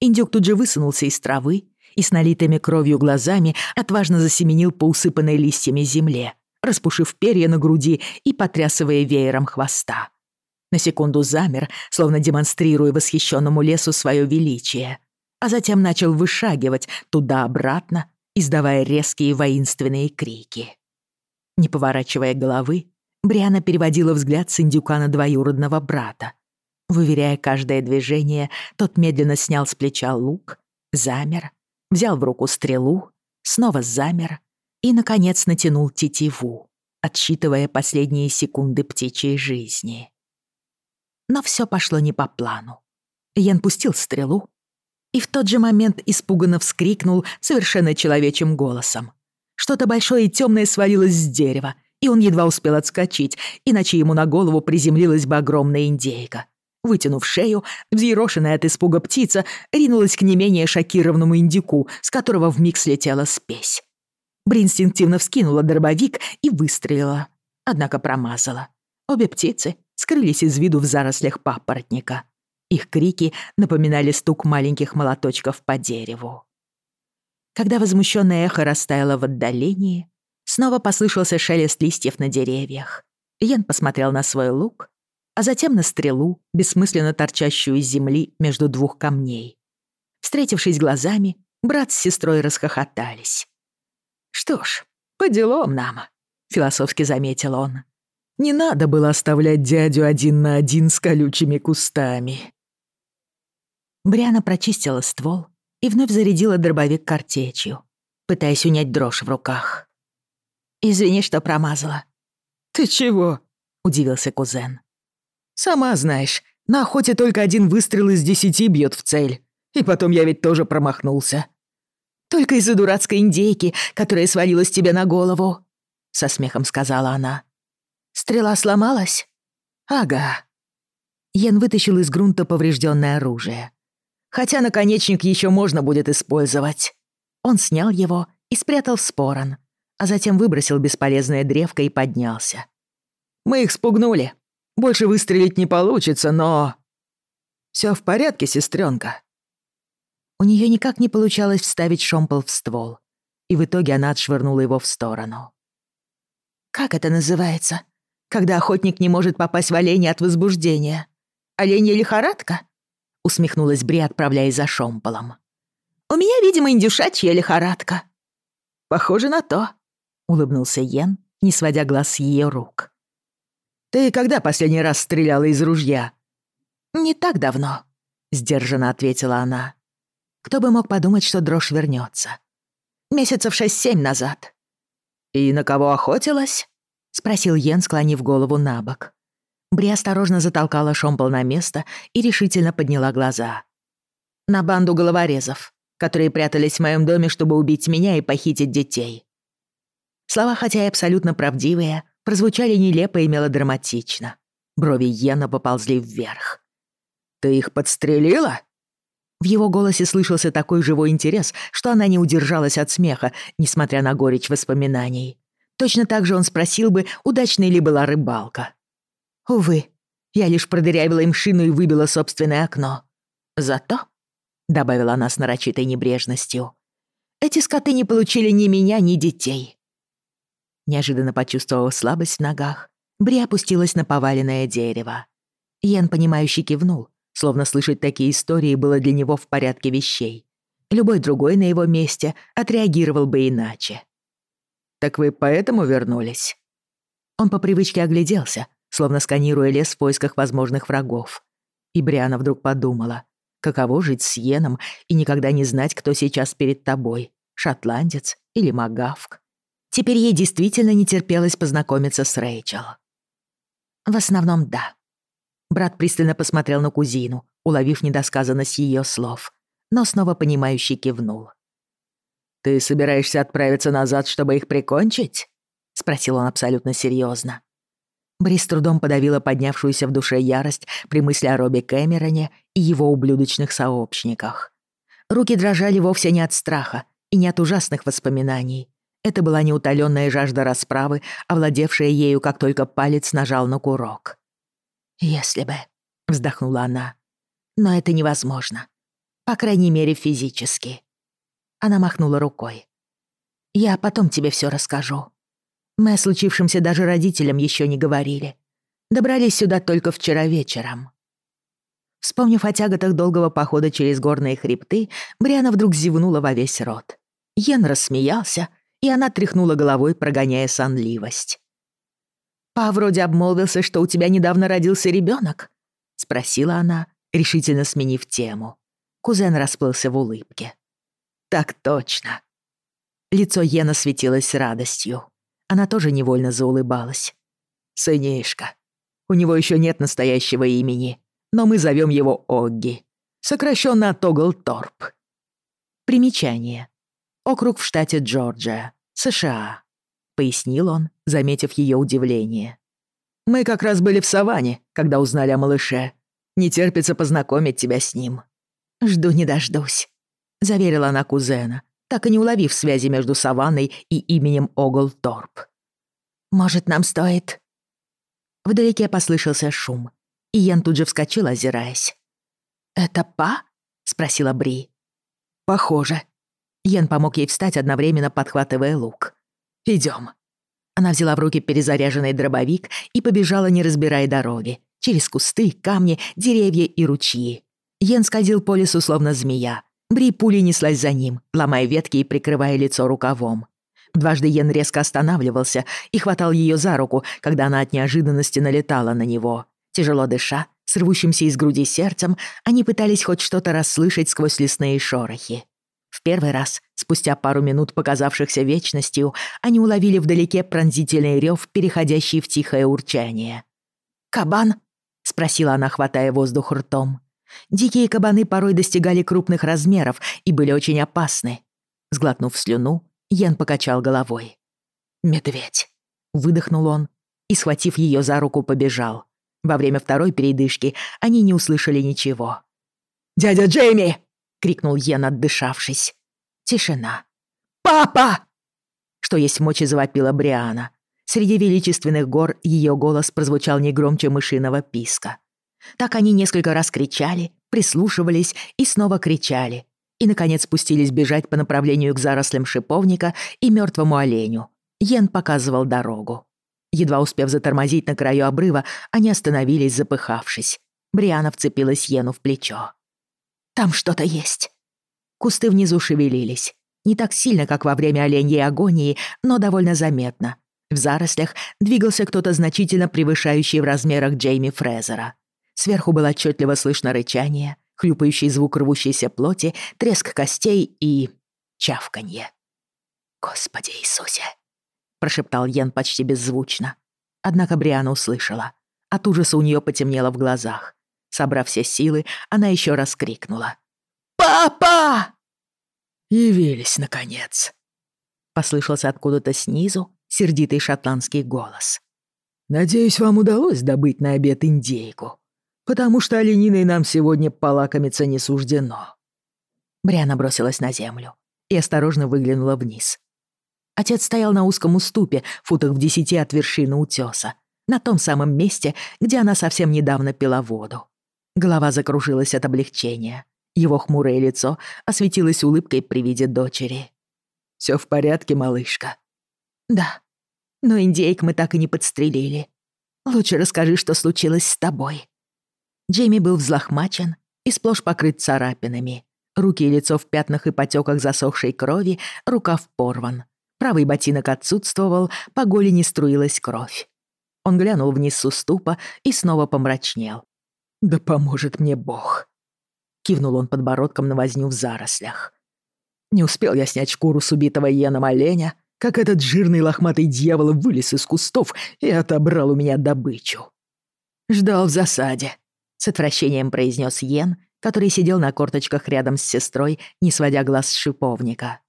Индюк тут же высунулся из травы и с налитыми кровью глазами отважно засеменил по усыпанной листьями земле, распушив перья на груди и потрясывая веером хвоста. На секунду замер, словно демонстрируя восхищенному лесу свое величие — а затем начал вышагивать туда-обратно, издавая резкие воинственные крики. Не поворачивая головы, Бриана переводила взгляд с индюка на двоюродного брата. Выверяя каждое движение, тот медленно снял с плеча лук, замер, взял в руку стрелу, снова замер и, наконец, натянул тетиву, отсчитывая последние секунды птичьей жизни. Но все пошло не по плану. Ян пустил стрелу и в тот же момент испуганно вскрикнул совершенно человечьим голосом. Что-то большое и темное свалилось с дерева, и он едва успел отскочить, иначе ему на голову приземлилась бы огромная индейка. Вытянув шею, взъерошенная от испуга птица ринулась к не менее шокированному индюку, с которого вмиг слетела спесь. Бри инстинктивно вскинула дробовик и выстрелила, однако промазала. Обе птицы скрылись из виду в зарослях папоротника. Их крики напоминали стук маленьких молоточков по дереву. Когда возмущенное эхо растаяло в отдалении, снова послышался шелест листьев на деревьях. Йен посмотрел на свой лук, а затем на стрелу, бессмысленно торчащую из земли между двух камней. Встретившись глазами, брат с сестрой расхохотались. «Что ж, по делам нам», — философски заметил он. «Не надо было оставлять дядю один на один с колючими кустами». Бриана прочистила ствол и вновь зарядила дробовик картечью, пытаясь унять дрожь в руках. «Извини, что промазала». «Ты чего?» — удивился кузен. «Сама знаешь, на охоте только один выстрел из десяти бьет в цель. И потом я ведь тоже промахнулся». «Только из-за дурацкой индейки, которая свалилась тебе на голову», — со смехом сказала она. «Стрела сломалась?» «Ага». Йен вытащил из грунта поврежденное оружие хотя наконечник еще можно будет использовать. Он снял его и спрятал в спорон, а затем выбросил бесполезное древко и поднялся. «Мы их спугнули. Больше выстрелить не получится, но...» «Всё в порядке, сестренка. У нее никак не получалось вставить шомпол в ствол, и в итоге она отшвырнула его в сторону. «Как это называется, когда охотник не может попасть в оленя от возбуждения? Оленья лихорадка?» усмехнулась Бри, отправляясь за шомполом. «У меня, видимо, индюшачья лихорадка». «Похоже на то», — улыбнулся Йен, не сводя глаз с ее рук. «Ты когда последний раз стреляла из ружья?» «Не так давно», — сдержанно ответила она. Кто бы мог подумать, что дрожь вернется. Месяцев шесть-семь назад. «И на кого охотилась?» — спросил Йен, склонив голову на бок. Бри осторожно затолкала шомпол на место и решительно подняла глаза. «На банду головорезов, которые прятались в моем доме, чтобы убить меня и похитить детей». Слова, хотя и абсолютно правдивые, прозвучали нелепо и мелодраматично. Брови Йена поползли вверх. «Ты их Увы, я лишь продырявила им шину и выбила собственное окно. Зато, — добавила она с нарочитой небрежностью, — эти скоты не получили ни меня, ни детей. Неожиданно почувствовав слабость в ногах, Бри опустилась на поваленное дерево. Йен, понимающе кивнул, словно слышать такие истории было для него в порядке вещей. Любой другой на его месте отреагировал бы иначе. «Так вы поэтому вернулись?» Он по привычке огляделся, словно сканируя лес в поисках возможных врагов. И Бриана вдруг подумала, каково жить с Йеном и никогда не знать, кто сейчас перед тобой, шотландец или магавк. Теперь ей действительно не терпелось познакомиться с Рэйчел. В основном, да. Брат пристально посмотрел на кузину, уловив недосказанность ее слов, но снова понимающе кивнул. «Ты собираешься отправиться назад, чтобы их прикончить?» — спросил он абсолютно серьезно. Бри с трудом подавила поднявшуюся в душе ярость при мысли о Робби Кэмероне и его ублюдочных сообщниках. Руки дрожали вовсе не от страха и не от ужасных воспоминаний. Это была неутоленная жажда расправы, овладевшая ею, как только палец нажал на курок. «Если бы», — вздохнула она, — «но это невозможно. По крайней мере, физически». Она махнула рукой. «Я потом тебе все расскажу». Мы о случившемся даже родителям еще не говорили. Добрались сюда только вчера вечером. Вспомнив о тяготах долгого похода через горные хребты, Бриана вдруг зевнула во весь рот. Йен рассмеялся, и она тряхнула головой, прогоняя сонливость. «Па вроде обмолвился, что у тебя недавно родился ребенок, спросила она, решительно сменив тему. Кузен расплылся в улыбке. «Так точно». Лицо Йена светилось радостью. Она тоже невольно заулыбалась. «Сынишка, у него еще нет настоящего имени, но мы зовем его Огги, сокращенно от Оглторп». Примечание. Округ в штате Джорджия, США, пояснил он, заметив ее удивление. Мы как раз были в саванне, когда узнали о малыше. Не терпится познакомить тебя с ним. Жду не дождусь, заверила она кузена, так и не уловив связи между саванной и именем Оглторп. «Может, нам стоит...» Вдалеке послышался шум, и Ян тут же вскочил, озираясь. «Это Па?» — спросила Бри. «Похоже». Ян помог ей встать, одновременно подхватывая лук. «Идём». Она взяла в руки перезаряженный дробовик и побежала, не разбирая дороги, через кусты, камни, деревья и ручьи. Ян скользил по лесу, словно змея, Бри пулей неслась за ним, ломая ветки и прикрывая лицо рукавом. Дважды Йен резко останавливался и хватал ее за руку, когда она от неожиданности налетала на него. Тяжело дыша, с рвущимся из груди сердцем, они пытались хоть что-то расслышать сквозь лесные шорохи. В первый раз, спустя пару минут показавшихся вечностью, они уловили вдалеке пронзительный рев, переходящий в тихое урчание. «Кабан?» — спросила она, хватая воздух ртом. Дикие кабаны порой достигали крупных размеров и были очень опасны. Сглотнув слюну, Йен покачал головой. «Медведь!» — выдохнул он и, схватив ее за руку, побежал. Во время второй передышки они не услышали ничего. «Дядя Джейми!» — крикнул Йен, отдышавшись. Тишина. «Папа!» Что есть мочи завопила Бриана. Среди величественных гор ее голос прозвучал не громче мышиного писка. Так они несколько раз кричали, прислушивались и снова кричали, и, наконец, спустились бежать по направлению к зарослям шиповника и мертвому оленю. Йен показывал дорогу. Едва успев затормозить на краю обрыва, они остановились, запыхавшись. Бриана вцепилась Йену в плечо. «Там что-то есть». Кусты внизу шевелились. Не так сильно, как во время оленьей агонии, но довольно заметно. В зарослях двигался кто-то значительно превышающий в размерах Джейми Фрезера. Сверху было отчетливо слышно рычание, хлюпающий звук рвущейся плоти, треск костей и... чавканье. «Господи Иисусе!» — прошептал Йен почти беззвучно. Однако Бриана услышала. От ужаса у нее потемнело в глазах. Собрав все силы, она еще раз крикнула. «Папа!» «Явились, наконец!» Послышался откуда-то снизу сердитый шотландский голос. «Надеюсь, вам удалось добыть на обед индейку потому что олениной нам сегодня полакомиться не суждено». Бриана бросилась на землю и осторожно выглянула вниз. Отец стоял на узком уступе, футах в десяти от вершины утёса, на том самом месте, где она совсем недавно пила воду. Голова закружилась от облегчения. Его хмурое лицо осветилось улыбкой при виде дочери. «Всё в порядке, малышка?» «Да. Но индейк мы так и не подстрелили. Лучше расскажи, что случилось с тобой». Джейми был взлохмачен и сплошь покрыт царапинами. Руки и лицо в пятнах и потеках засохшей крови, рукав порван. Правый ботинок отсутствовал, по голени струилась кровь. Он глянул вниз с уступа и снова помрачнел. «Да поможет мне Бог!» Кивнул он подбородком на возню в зарослях. Не успел я снять шкуру с убитого Йеном оленя, как этот жирный лохматый дьявол вылез из кустов и отобрал у меня добычу. Ждал в засаде, С отвращением произнес Йен, который сидел на корточках рядом с сестрой, не сводя глаз с шиповника.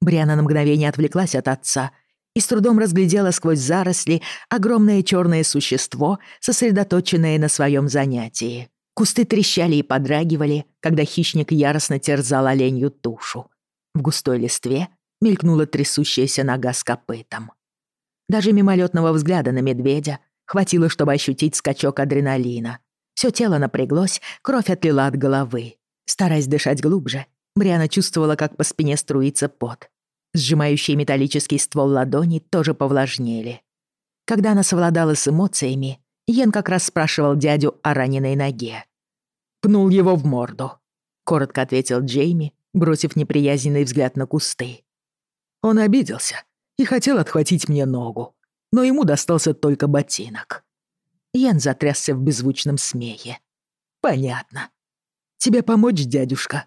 Бриана на мгновение отвлеклась от отца и с трудом разглядела сквозь заросли огромное черное существо, сосредоточенное на своем занятии. Кусты трещали и подрагивали, когда хищник яростно терзал оленью тушу. В густой листве мелькнула трясущаяся нога с копытом. Даже мимолетного взгляда на медведя хватило, чтобы ощутить скачок адреналина, все тело напряглось, кровь отлила от головы. Стараясь дышать глубже, Бриана чувствовала, как по спине струится пот. Сжимающие металлический ствол ладони тоже повлажнели. Когда она совладала с эмоциями, Йен как раз спрашивал дядю о раненой ноге. «Пнул его в морду», — коротко ответил Джейми, бросив неприязненный взгляд на кусты. Он обиделся и хотел отхватить мне ногу, но ему достался только ботинок. Янза затрясся в беззвучном смехе. «Понятно. Тебе помочь, дядюшка?»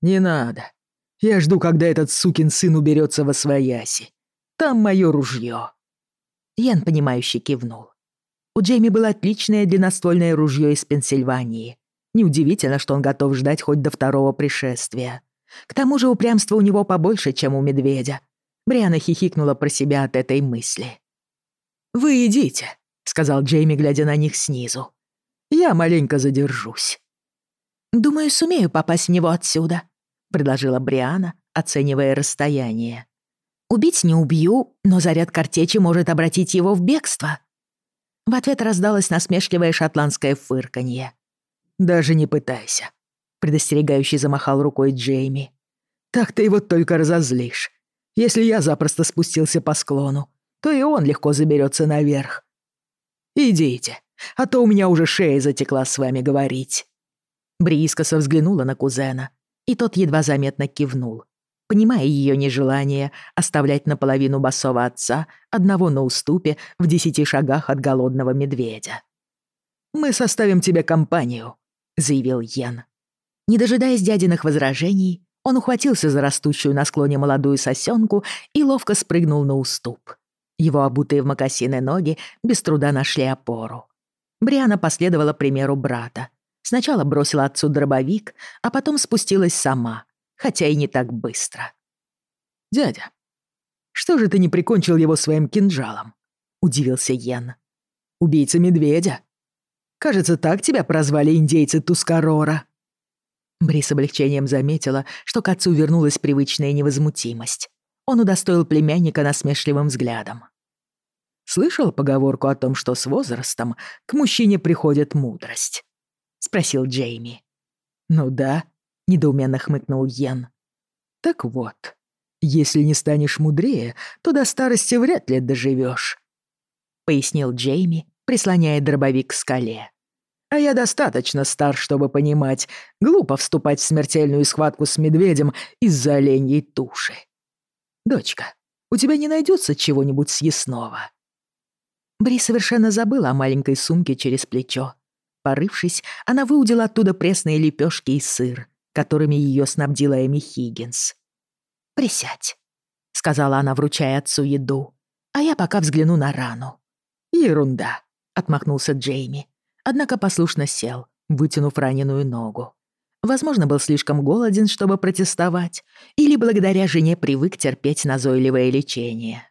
«Не надо. Я жду, когда этот сукин сын уберется во свояси. Там мое ружье». Ян, понимающе кивнул. У Джейми было отличное длинноствольное ружье из Пенсильвании. Неудивительно, что он готов ждать хоть до второго пришествия. К тому же упрямство у него побольше, чем у медведя. Бриана хихикнула про себя от этой мысли. «Вы идите», сказал Джейми, глядя на них снизу. «Я маленько задержусь». «Думаю, сумею попасть в него отсюда», — предложила Бриана, оценивая расстояние. «Убить не убью, но заряд картечи может обратить его в бегство». В ответ раздалось насмешливое шотландское фырканье. «Даже не пытайся», — предостерегающий замахал рукой Джейми. «Так ты его только разозлишь. Если я запросто спустился по склону, то и он легко заберется наверх. Идите, а то у меня уже шея затекла с вами говорить». Бри искоса взглянула на кузена, и тот едва заметно кивнул, понимая ее нежелание оставлять наполовину босого отца одного на уступе в десяти шагах от голодного медведя. «Мы составим тебе компанию», — заявил Йен. Не дожидаясь дядиных возражений, он ухватился за растущую на склоне молодую сосенку и ловко спрыгнул на уступ. Его обутые в мокасины ноги без труда нашли опору. Бриана последовала примеру брата. Сначала бросила отцу дробовик, а потом спустилась сама, хотя и не так быстро. «Дядя, что же ты не прикончил его своим кинжалом?» — удивился Йен. «Убийца медведя? Кажется, так тебя прозвали индейцы Тускарора». Бри с облегчением заметила, что к отцу вернулась привычная невозмутимость. Он удостоил племянника насмешливым взглядом. «Слышал поговорку о том, что с возрастом к мужчине приходит мудрость?» — спросил Джейми. «Ну да», — недоуменно хмыкнул Йен. «Так вот, если не станешь мудрее, то до старости вряд ли доживешь», — пояснил Джейми, прислоняя дробовик к скале. «А я достаточно стар, чтобы понимать, глупо вступать в смертельную схватку с медведем из-за оленьей туши». «Дочка, у тебя не найдется чего-нибудь съестного?» Бри совершенно забыла о маленькой сумке через плечо. Порывшись, она выудила оттуда пресные лепешки и сыр, которыми ее снабдила Эми Хиггинс. «Присядь», — сказала она, вручая отцу еду, «а я пока взгляну на рану». «Ерунда», — отмахнулся Джейми, однако послушно сел, вытянув раненую ногу. Возможно, был слишком голоден, чтобы протестовать, или благодаря жене привык терпеть назойливое лечение.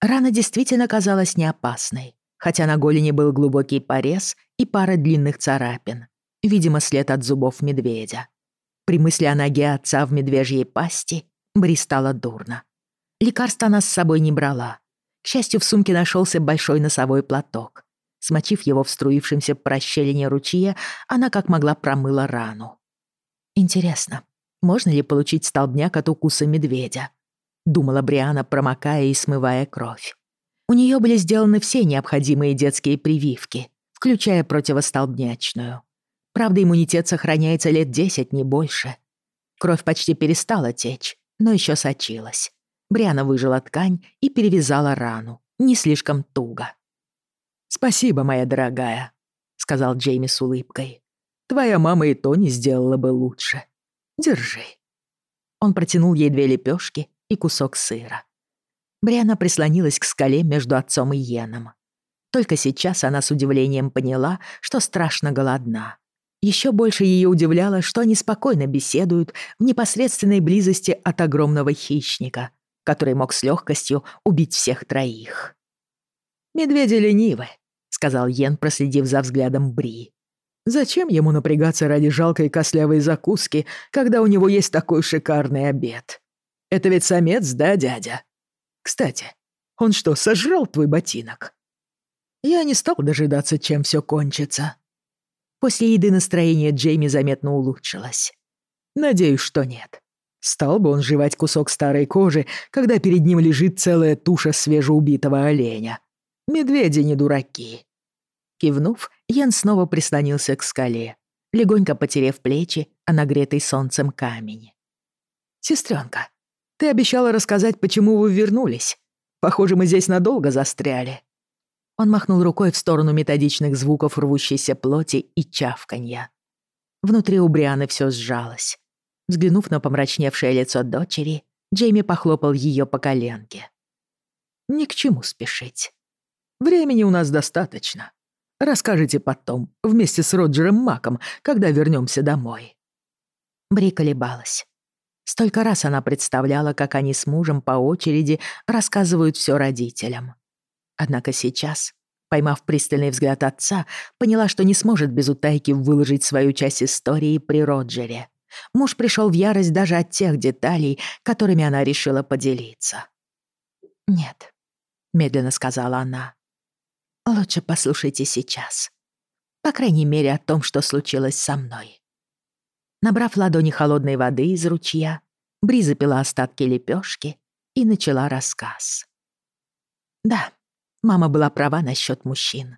Рана действительно казалась неопасной, хотя на голени был глубокий порез и пара длинных царапин, видимо, след от зубов медведя. При мысли о ноге отца в медвежьей пасти Бри стало дурно. Лекарства она с собой не брала. К счастью, в сумке нашелся большой носовой платок. Смочив его вструившимся по расщелине ручья, она как могла промыла рану. «Интересно, можно ли получить столбняк от укуса медведя?» — думала Бриана, промокая и смывая кровь. У нее были сделаны все необходимые детские прививки, включая противостолбнячную. Правда, иммунитет сохраняется лет десять не больше. Кровь почти перестала течь, но еще сочилась. Бриана выжила ткань и перевязала рану, не слишком туго. «Спасибо, моя дорогая», — сказал Джейми с улыбкой. «Твоя мама и то не сделала бы лучше. Держи». Он протянул ей две лепешки и кусок сыра. Бриана прислонилась к скале между отцом и Йеном. Только сейчас она с удивлением поняла, что страшно голодна. Еще больше ее удивляло, что они спокойно беседуют в непосредственной близости от огромного хищника, который мог с легкостью убить всех троих. «Медведи ленивы», сказал Йен, проследив за взглядом Бри. «Зачем ему напрягаться ради жалкой костлявой закуски, когда у него есть такой шикарный обед? Это ведь самец, да, дядя? Кстати, он что, сожрал твой ботинок?» Я не стал дожидаться, чем все кончится. После еды настроение Джейми заметно улучшилось. Надеюсь, что нет. Стал бы он жевать кусок старой кожи, когда перед ним лежит целая туша свежеубитого оленя медведи не дураки!» Кивнув, Ян снова прислонился к скале, легонько потерев плечи о а нагретый солнцем камень. «Сестрёнка, ты обещала рассказать, почему вы вернулись. Похоже, мы здесь надолго застряли». Он махнул рукой в сторону методичных звуков рвущейся плоти и чавканья. Внутри у Брианы всё сжалось. Взглянув на помрачневшее лицо дочери, Джейми похлопал её по коленке. «Ни к чему спешить». Времени у нас достаточно. Расскажите потом, вместе с Роджером Маком, когда вернемся домой». Бри колебалась. Столько раз она представляла, как они с мужем по очереди рассказывают все родителям. Однако сейчас, поймав пристальный взгляд отца, поняла, что не сможет без утайки выложить свою часть истории при Роджере. Муж пришел в ярость даже от тех деталей, которыми она решила поделиться. «Нет», — медленно сказала она, — «Лучше послушайте сейчас. По крайней мере, о том, что случилось со мной. Набрав ладони холодной воды из ручья, Бри запила остатки лепешки и начала рассказ. Да, мама была права насчет мужчин.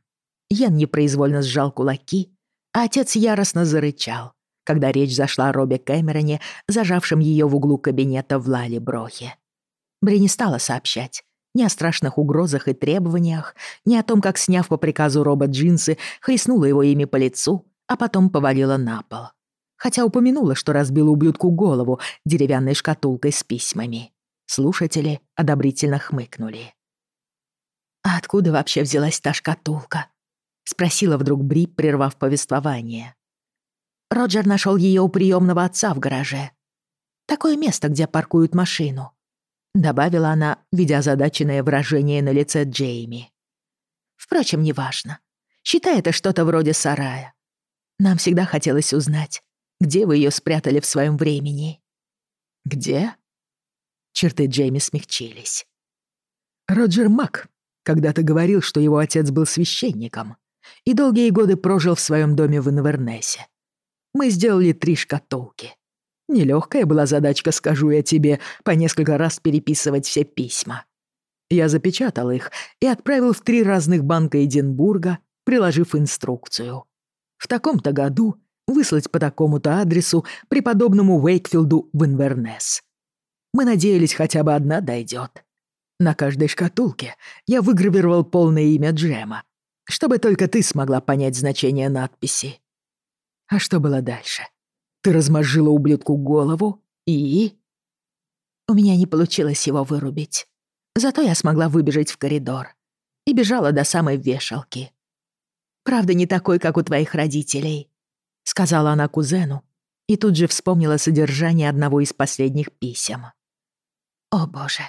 Ян непроизвольно сжал кулаки, а отец яростно зарычал, когда речь зашла о Робе Кэмероне, зажавшем ее в углу кабинета в Лале Брохе. Бри не стала сообщать ни о страшных угрозах и требованиях, ни о том, как, сняв по приказу Роба джинсы, хлестнула его ими по лицу, а потом повалила на пол хотя упомянула, что разбила ублюдку голову деревянной шкатулкой с письмами. Слушатели одобрительно хмыкнули. «А откуда вообще взялась та шкатулка?» — спросила вдруг Бри, прервав повествование. Роджер нашел ее у приемного отца в гараже. Такое место, где паркуют машину. добавила она, видя задаченное выражение на лице Джейми. «Впрочем, неважно. Считай это что-то вроде сарая. Нам всегда хотелось узнать, где вы ее спрятали в своем времени». «Где?» Черты Джейми смягчились. «Роджер Мак когда-то говорил, что его отец был священником и долгие годы прожил в своем доме в Инвернесе. Мы сделали три шкатулки. Нелегкая была задачка, скажу я тебе, по несколько раз переписывать все письма. Я запечатал их и отправил в три разных банка Эдинбурга, приложив инструкцию. В таком-то году выслать по такому-то адресу преподобному Уэйкфилду в Инвернес. Мы надеялись, хотя бы одна дойдет. На каждой шкатулке я выгравировал полное имя Джема, чтобы только ты смогла понять значение надписи. А что было дальше? Ты размозжила ублюдку голову и...» У меня не получилось его вырубить. Зато я смогла выбежать в коридор. И бежала до самой вешалки. «Правда, не такой, как у твоих родителей», — сказала она кузену и тут же вспомнила содержание одного из последних писем. «О, боже.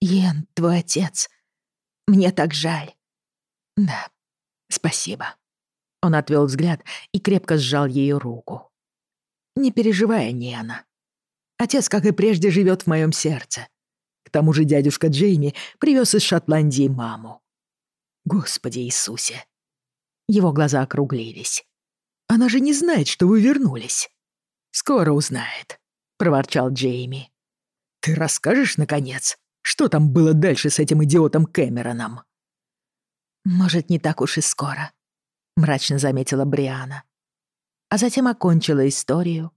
Йен, твой отец. Мне так жаль». «Да, спасибо». Он отвел взгляд и крепко сжал ее руку не переживая, ни она, Отец, как и прежде, живет в моем сердце. К тому же дядюшка Джейми привез из Шотландии маму. Господи Иисусе. Его глаза округлились. Она же не знает, что вы вернулись. Скоро узнает, проворчал Джейми. Ты расскажешь, наконец, что там было дальше с этим идиотом Кэмероном? Может, не так уж и скоро, мрачно заметила Бриана. А затем окончила историю,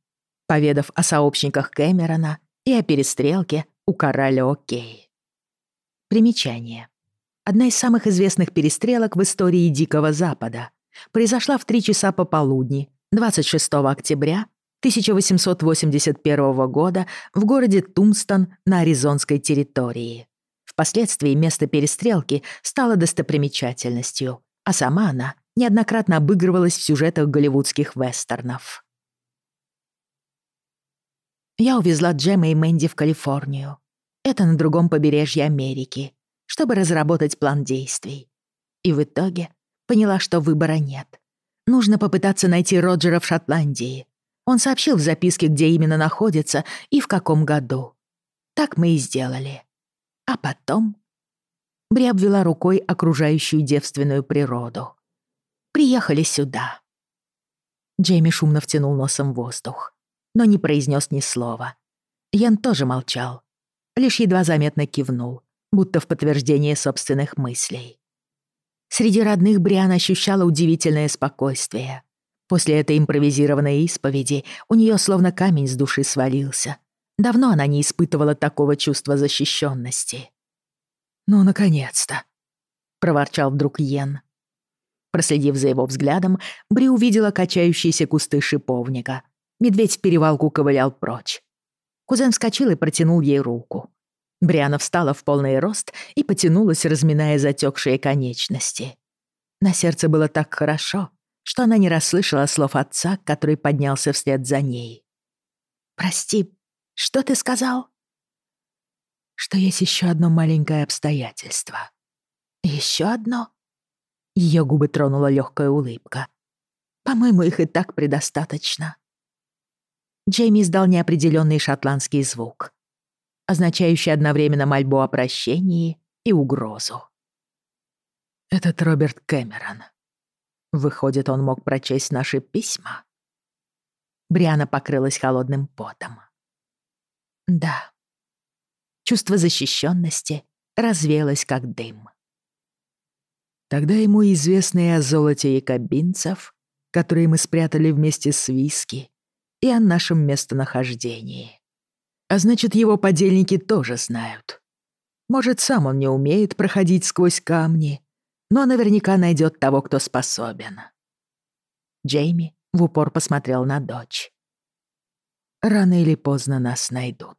поведав о сообщниках Кэмерона и о перестрелке у короля Окей. Примечание. Одна из самых известных перестрелок в истории Дикого Запада, произошла в 3 часа пополудни 26 октября 1881 года в городе Тумстон на Аризонской территории. Впоследствии место перестрелки стало достопримечательностью, а сама она неоднократно обыгрывалась в сюжетах голливудских вестернов. Я увезла Джема и Мэнди в Калифорнию. Это на другом побережье Америки, чтобы разработать план действий. И в итоге поняла, что выбора нет. Нужно попытаться найти Роджера в Шотландии. Он сообщил в записке, где именно находится и в каком году. Так мы и сделали. А потом... Бри обвела рукой окружающую девственную природу приехали сюда». Джейми шумно втянул носом воздух, но не произнес ни слова. Ян тоже молчал, лишь едва заметно кивнул, будто в подтверждение собственных мыслей. Среди родных Бриан ощущала удивительное спокойствие. После этой импровизированной исповеди у нее словно камень с души свалился. Давно она не испытывала такого чувства защищённости. «Ну, наконец-то!» — проворчал вдруг Йен. Проследив за его взглядом, Бри увидела качающиеся кусты шиповника. Медведь в перевалку ковылял прочь. Кузен вскочил и протянул ей руку. Бриана встала в полный рост и потянулась, разминая затекшие конечности. На сердце было так хорошо, что она не расслышала слов отца, который поднялся вслед за ней. «Прости, что ты сказал?» «Что есть еще одно маленькое обстоятельство». «Еще одно?» Ее губы тронула легкая улыбка. «По-моему, их и так предостаточно». Джейми издал неопределенный шотландский звук, означающий одновременно мольбу о прощении и угрозу. «Этот Роберт Кэмерон. Выходит, он мог прочесть наши письма?» Бриана покрылась холодным потом. Да. Чувство защищенности развеялось как дым. Тогда ему известно и о золоте якобинцев, которые мы спрятали вместе с Виски, и о нашем местонахождении. А значит, его подельники тоже знают. Может, сам он не умеет проходить сквозь камни, но наверняка найдет того, кто способен. Джейми в упор посмотрел на дочь. «Рано или поздно нас найдут».